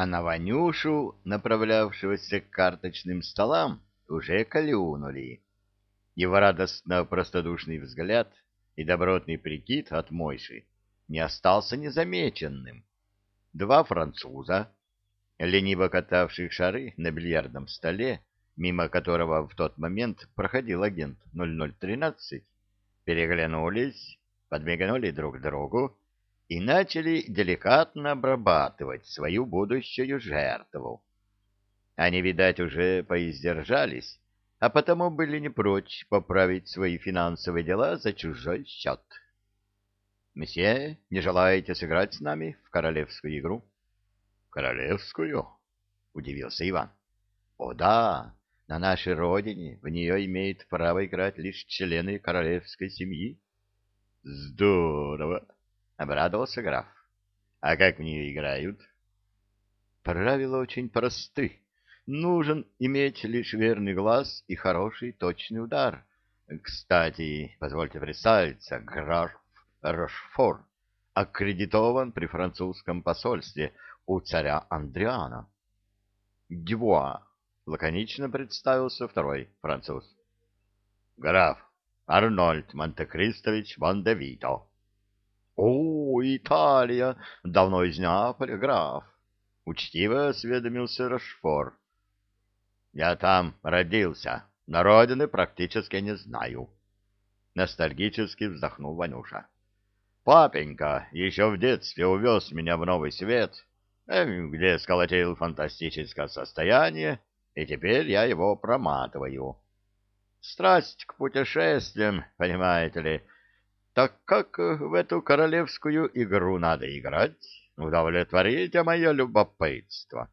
а на Ванюшу, направлявшегося к карточным столам, уже клюнули. Его радостно-простодушный взгляд и добротный прикид от Мойши не остался незамеченным. Два француза, лениво катавших шары на бильярдном столе, мимо которого в тот момент проходил агент 0013, переглянулись, подмигнули друг другу и начали деликатно обрабатывать свою будущую жертву. Они, видать, уже поиздержались, а потому были не прочь поправить свои финансовые дела за чужой счет. «Месье, не желаете сыграть с нами в королевскую игру?» «Королевскую?» — удивился Иван. «О да, на нашей родине в нее имеют право играть лишь члены королевской семьи». «Здорово!» — обрадовался граф. — А как в нее играют? — Правила очень просты. Нужен иметь лишь верный глаз и хороший точный удар. Кстати, позвольте представиться, граф Рошфор аккредитован при французском посольстве у царя Андриана. — Дюбуа, — лаконично представился второй француз. — Граф Арнольд Монте-Кристович Вандевито. «О, Италия! Давно из Неаполя, граф!» — учтиво осведомился Рошфор. «Я там родился, на родины практически не знаю», — ностальгически вздохнул Ванюша. «Папенька еще в детстве увез меня в новый свет, эм, где сколотил фантастическое состояние, и теперь я его проматываю. Страсть к путешествиям, понимаете ли, — так как в эту королевскую игру надо играть, удовлетворите мое любопытство.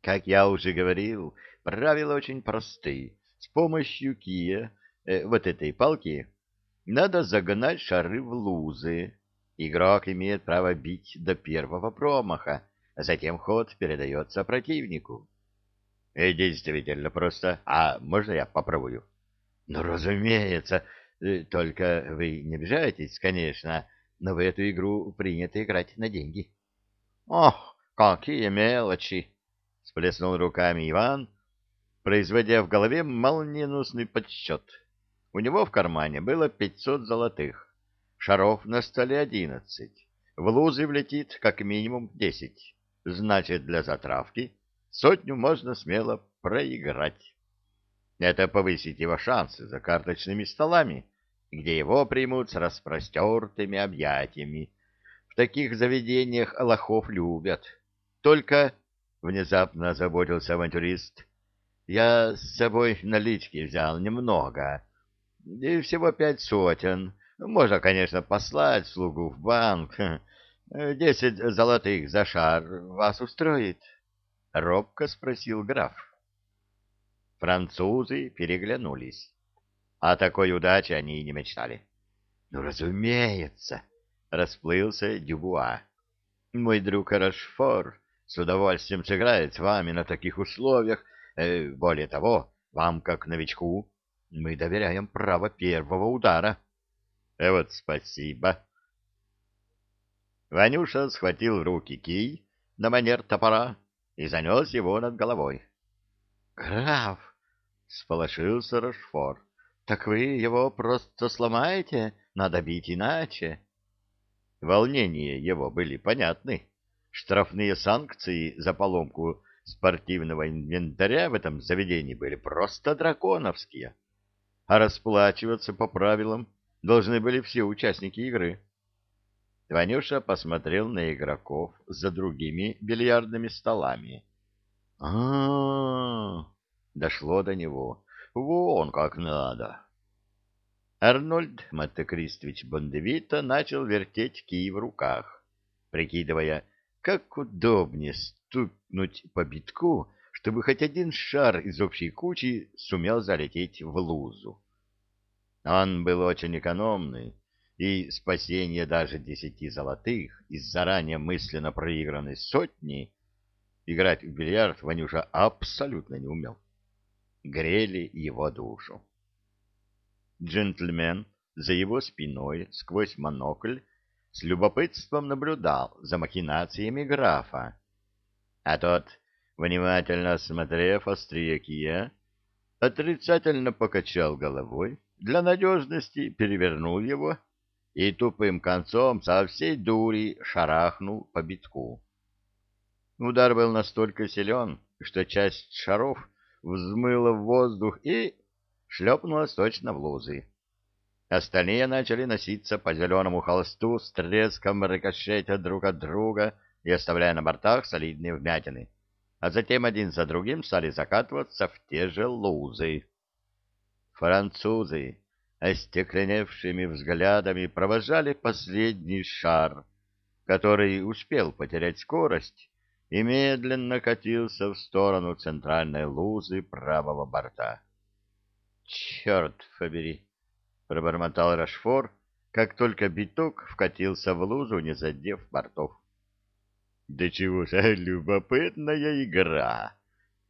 Как я уже говорил, правила очень просты. С помощью кия, э, вот этой палки, надо загнать шары в лузы. Игрок имеет право бить до первого промаха, а затем ход передается противнику. И э, действительно просто. А можно я попробую? Ну, разумеется, Э, только вы не обижайтесь, конечно, но в эту игру принято играть на деньги. — Ох, какие мелочи! — сплеснул руками Иван, производя в голове молниеносный подсчет. У него в кармане было пятьсот золотых, шаров на столе одиннадцать, в лузы влетит как минимум десять. Значит, для затравки сотню можно смело проиграть. Это повысит его шансы за карточными столами, где его примут с распростертыми объятиями. В таких заведениях лохов любят. Только, — внезапно озаботился авантюрист, — я с собой налички взял немного, и всего пять сотен. Можно, конечно, послать слугу в банк. Десять золотых за шар вас устроит? — робко спросил граф. Французы переглянулись. О такой удаче они и не мечтали. — Ну, разумеется, — расплылся Дюбуа. — Мой друг Рашфор с удовольствием сыграет с вами на таких условиях. Э, более того, вам, как новичку, мы доверяем право первого удара. Э, вот спасибо. Ванюша схватил в руки кий на манер топора и занес его над головой. — Граф! — сполошился Рашфор. Так вы его просто сломаете? Надо бить иначе. Волнения его были понятны. Штрафные санкции за поломку спортивного инвентаря в этом заведении были просто драконовские. А расплачиваться по правилам должны были все участники игры. Ванюша посмотрел на игроков за другими бильярдными столами. а, -а, -а дошло до него. Вон как надо. Арнольд Монте-Кристович Бондевито начал вертеть кий в руках, прикидывая, как удобнее стукнуть по битку, чтобы хоть один шар из общей кучи сумел залететь в лузу. Он был очень экономный, и спасение даже десяти золотых из заранее мысленно проигранной сотни играть в бильярд Ванюша абсолютно не умел грели его душу. Джентльмен за его спиной сквозь монокль с любопытством наблюдал за махинациями графа. А тот, внимательно осмотрев острие отрицательно покачал головой, для надежности перевернул его и тупым концом со всей дури шарахнул по битку. Удар был настолько силен, что часть шаров взмыла в воздух и шлепнулась точно в лузы. Остальные начали носиться по зеленому холсту с треском рикошетя друг от друга и оставляя на бортах солидные вмятины, а затем один за другим стали закатываться в те же лузы. Французы, остекленевшими взглядами, провожали последний шар, который успел потерять скорость и медленно катился в сторону центральной лузы правого борта. «Черт побери!» пробормотал Рашфор, как только биток вкатился в лужу, не задев бортов. Да чего же любопытная игра!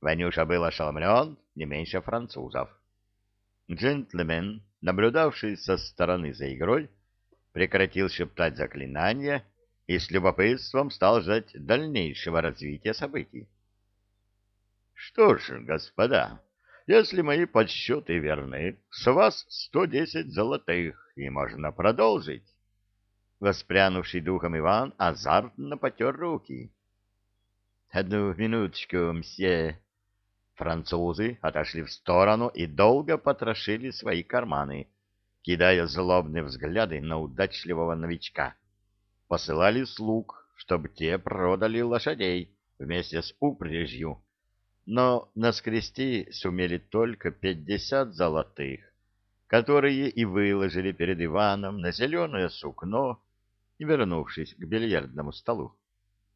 Ванюша был ошеломлен не меньше французов. Джентльмен, наблюдавший со стороны за игрой, прекратил шептать заклинания и с любопытством стал ждать дальнейшего развития событий. — Что ж, господа, если мои подсчеты верны, с вас сто десять золотых, и можно продолжить. Воспрянувший духом Иван азартно потер руки. — Одну минуточку, мсье. Французы отошли в сторону и долго потрошили свои карманы, кидая злобные взгляды на удачливого новичка. Посылали слуг, чтобы те продали лошадей вместе с упряжью но наскрести сумели только пятьдесят золотых, которые и выложили перед Иваном на зеленое сукно, вернувшись к бильярдному столу.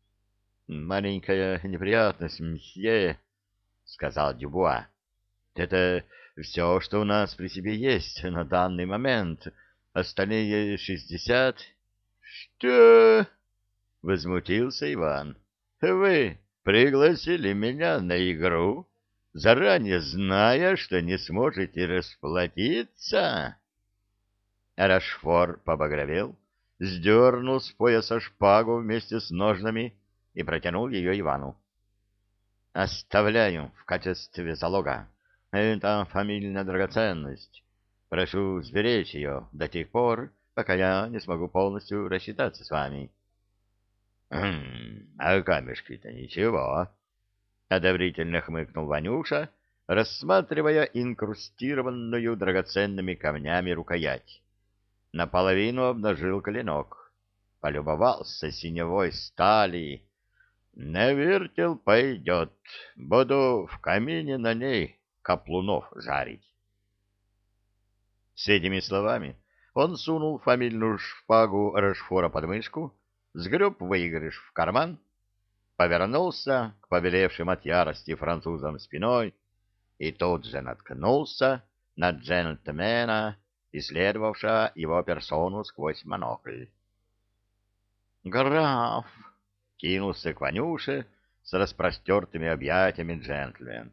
— Маленькая неприятность, мсье, — сказал Дюбуа. — Это все, что у нас при себе есть на данный момент. Остальные шестьдесят... — Что? — возмутился Иван. — Вы пригласили меня на игру, заранее зная, что не сможете расплатиться? Рашфор побагровел, сдернул с пояса шпагу вместе с ножнами и протянул ее Ивану. «Оставляю в качестве залога. Это фамильная драгоценность. Прошу сберечь ее до тех пор, пока я не смогу полностью рассчитаться с вами». А камешки-то ничего. Одобрительно хмыкнул Ванюша, рассматривая инкрустированную драгоценными камнями рукоять. Наполовину обнажил клинок. Полюбовался синевой стали. Не вертел пойдет. Буду в камине на ней каплунов жарить. С этими словами он сунул фамильную шпагу Рашфора под мышку, сгреб выигрыш в карман, повернулся к побелевшим от ярости французам спиной и тут же наткнулся на джентльмена, исследовавшего его персону сквозь монокль. «Граф!» — кинулся к Ванюше с распростертыми объятиями джентльмен.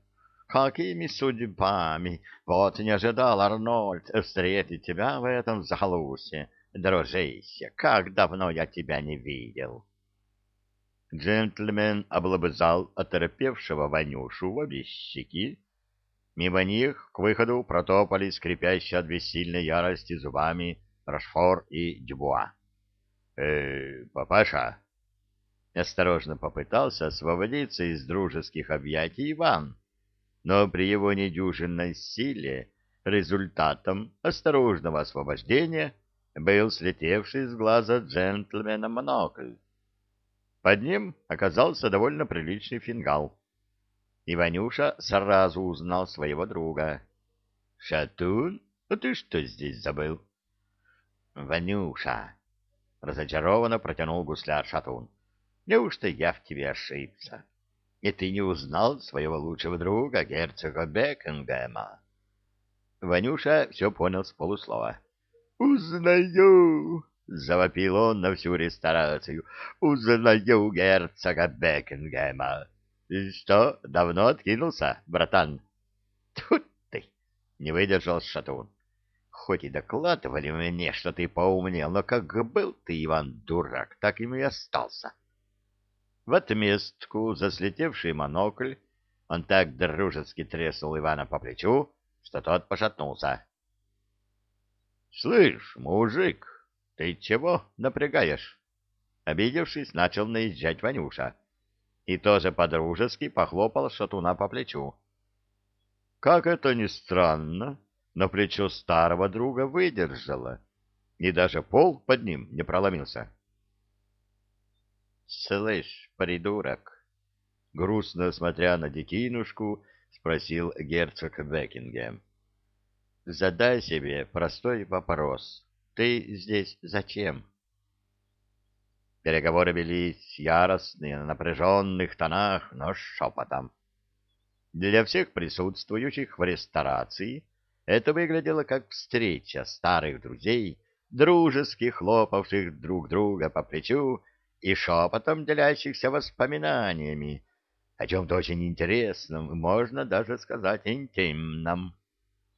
«Какими судьбами! Вот не ожидал, Арнольд, встретить тебя в этом захолустье!» дружище, как давно я тебя не видел. Джентльмен облобызал оторопевшего Ванюшу в обе щеки. Мимо них к выходу протопали скрипящие от бессильной ярости зубами Рашфор и Дюбуа. «Э, папаша!» Осторожно попытался освободиться из дружеских объятий Иван, но при его недюжинной силе результатом осторожного освобождения был слетевший с глаза джентльмена монокль. Под ним оказался довольно приличный фингал. Иванюша сразу узнал своего друга. — Шатун, а ты что здесь забыл? — Ванюша, — разочарованно протянул гусляр Шатун, — неужто я в тебе ошибся? И ты не узнал своего лучшего друга, герцога Бекингема? Ванюша все понял с полуслова. «Узнаю!» — завопил он на всю ресторацию. «Узнаю герцога Бекингема!» «Что, давно откинулся, братан?» «Тут ты!» — не выдержал Шатун. хоть и докладывали мне, что ты поумнел, но как был ты, Иван, дурак, так им и остался. В отместку за слетевший монокль он так дружески треснул Ивана по плечу, что тот пошатнулся. — Слышь, мужик, ты чего напрягаешь? Обидевшись, начал наезжать Ванюша и тоже подружески похлопал шатуна по плечу. Как это ни странно, но плечо старого друга выдержало, и даже пол под ним не проломился. — Слышь, придурок, — грустно смотря на детинушку, спросил герцог Бекингем. — Задай себе простой вопрос. Ты здесь зачем? Переговоры велись яростные, на напряженных тонах, но шепотом. Для всех присутствующих в ресторации это выглядело как встреча старых друзей, дружески хлопавших друг друга по плечу и шепотом делящихся воспоминаниями о чем-то очень интересном, можно даже сказать интимном.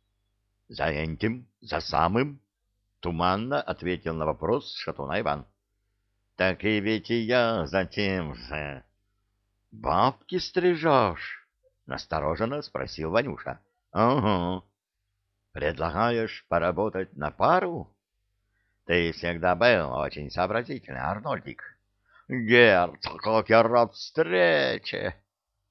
— За этим, за самым, — туманно ответил на вопрос шатуна Иван. — Так и ведь и я за тем же. — Бабки стрижешь? — настороженно спросил Ванюша. — Ага. Предлагаешь поработать на пару? Ты всегда был очень сообразительный, Арнольдик. Герцог, как я рад встрече!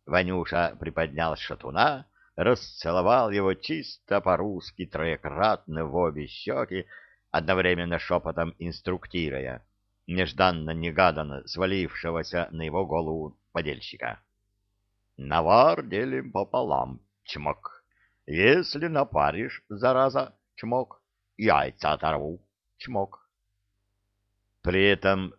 Ванюша приподнял шатуна, расцеловал его чисто по-русски троекратно в обе щеки, одновременно шепотом инструктируя нежданно-негаданно свалившегося на его голову подельщика. «Навар делим пополам, чмок. Если напаришь, зараза, чмок, яйца оторву, чмок. При этом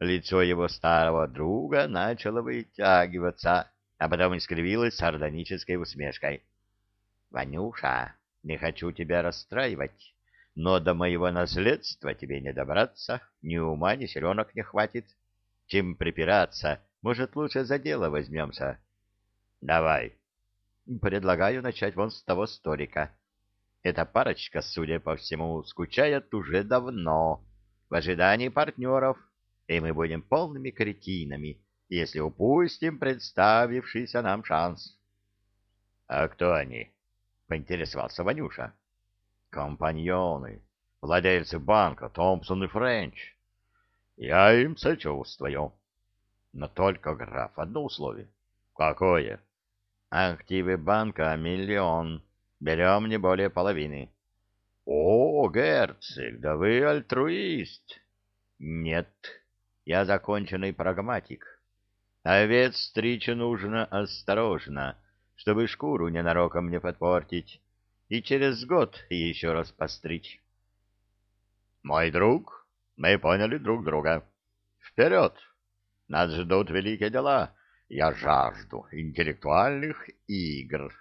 лицо его старого друга начало вытягиваться, а потом искривилось сардонической усмешкой. — Ванюша, не хочу тебя расстраивать, но до моего наследства тебе не добраться, ни ума, ни селенок не хватит. Чем припираться, может, лучше за дело возьмемся. — Давай, Предлагаю начать вон с того столика. Эта парочка, судя по всему, скучает уже давно, в ожидании партнеров, и мы будем полными кретинами, если упустим представившийся нам шанс. — А кто они? — поинтересовался Ванюша. — Компаньоны, владельцы банка Томпсон и Френч. Я им сочувствую. Но только, граф, одно условие. — Какое? — Активы банка миллион. Берем не более половины. О, герцог, да вы альтруист. Нет, я законченный прагматик. Овец стричь нужно осторожно, чтобы шкуру ненароком не подпортить, и через год еще раз постричь. Мой друг, мы поняли друг друга. Вперед! Нас ждут великие дела. Я жажду интеллектуальных игр.